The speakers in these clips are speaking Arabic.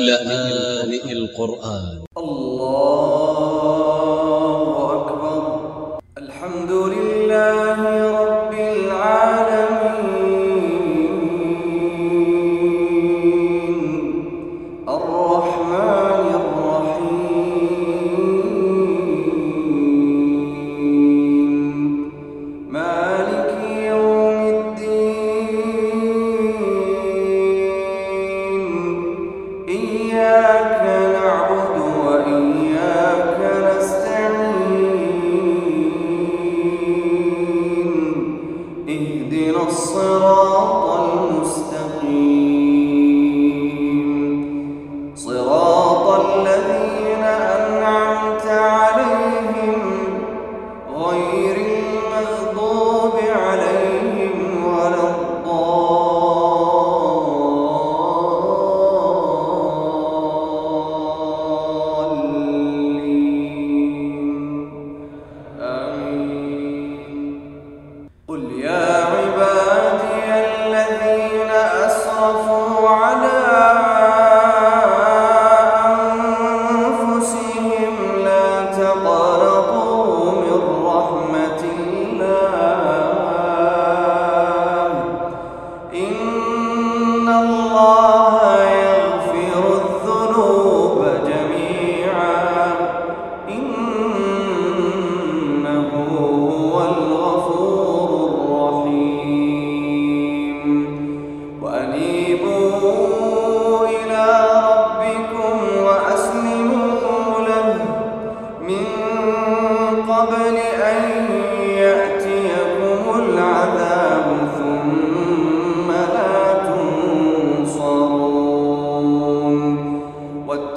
لآن القرآن. الصراط المستقيم.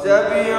اتبعوا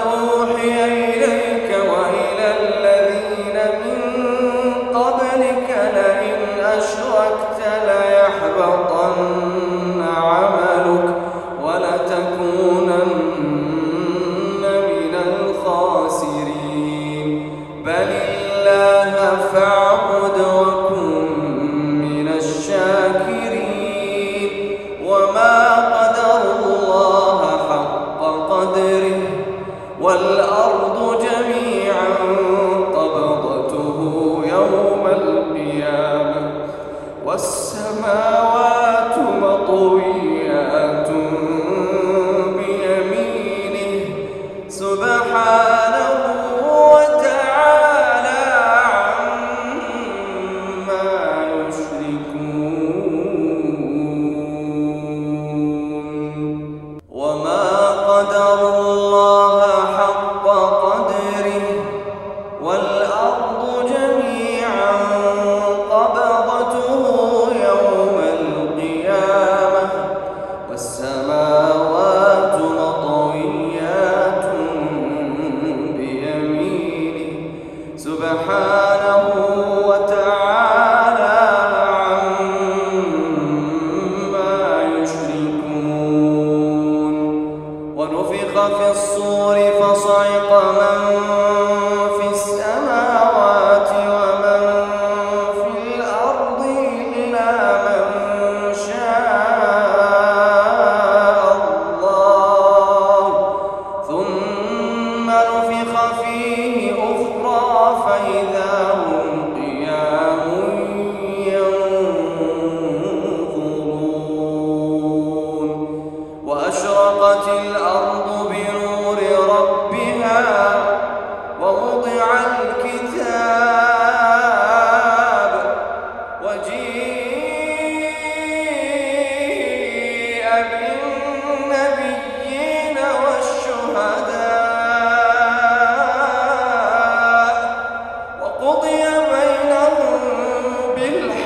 أوحي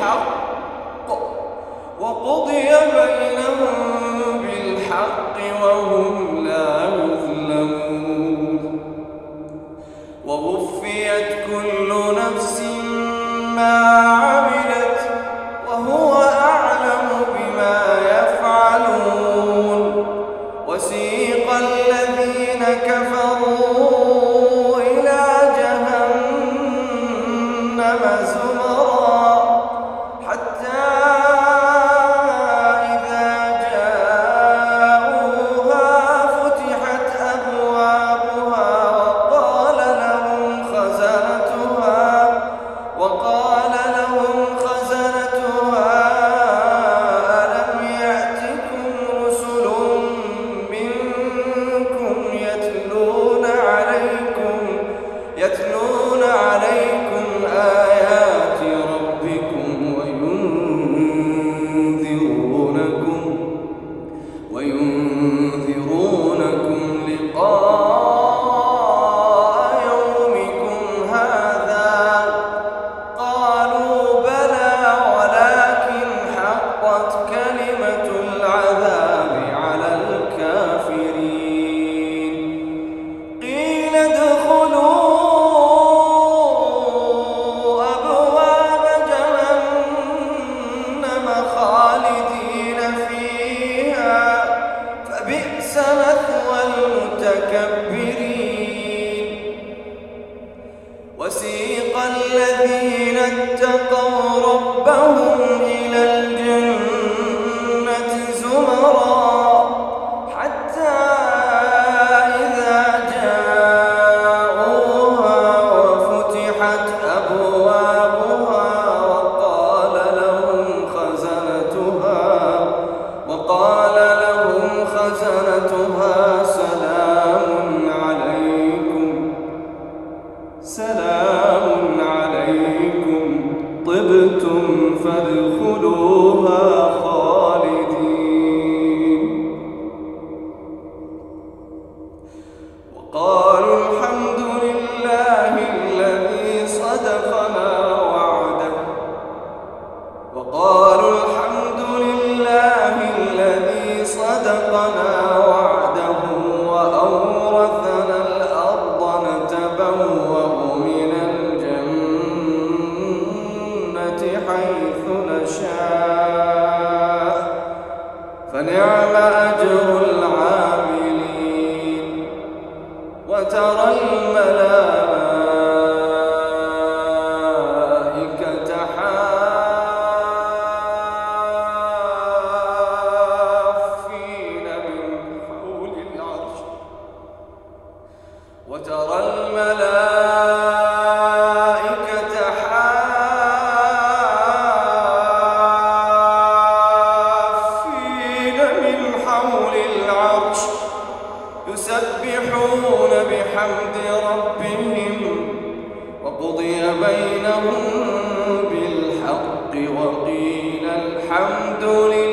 بالحق وقضي بينهم بالحق وهم لا يظلمون. ووفيت كل نفس ما وسيق الذين اتقوا ربهم قال يسبحون بحمد ربهم وقضي بينهم بالحق وقيل الحمد لله